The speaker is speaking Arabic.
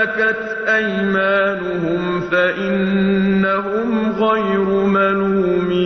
ملكت أَيْمَانُهُمْ فَإِنَّهُمْ غَيْرُ مَلُومِينَ